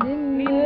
நின்று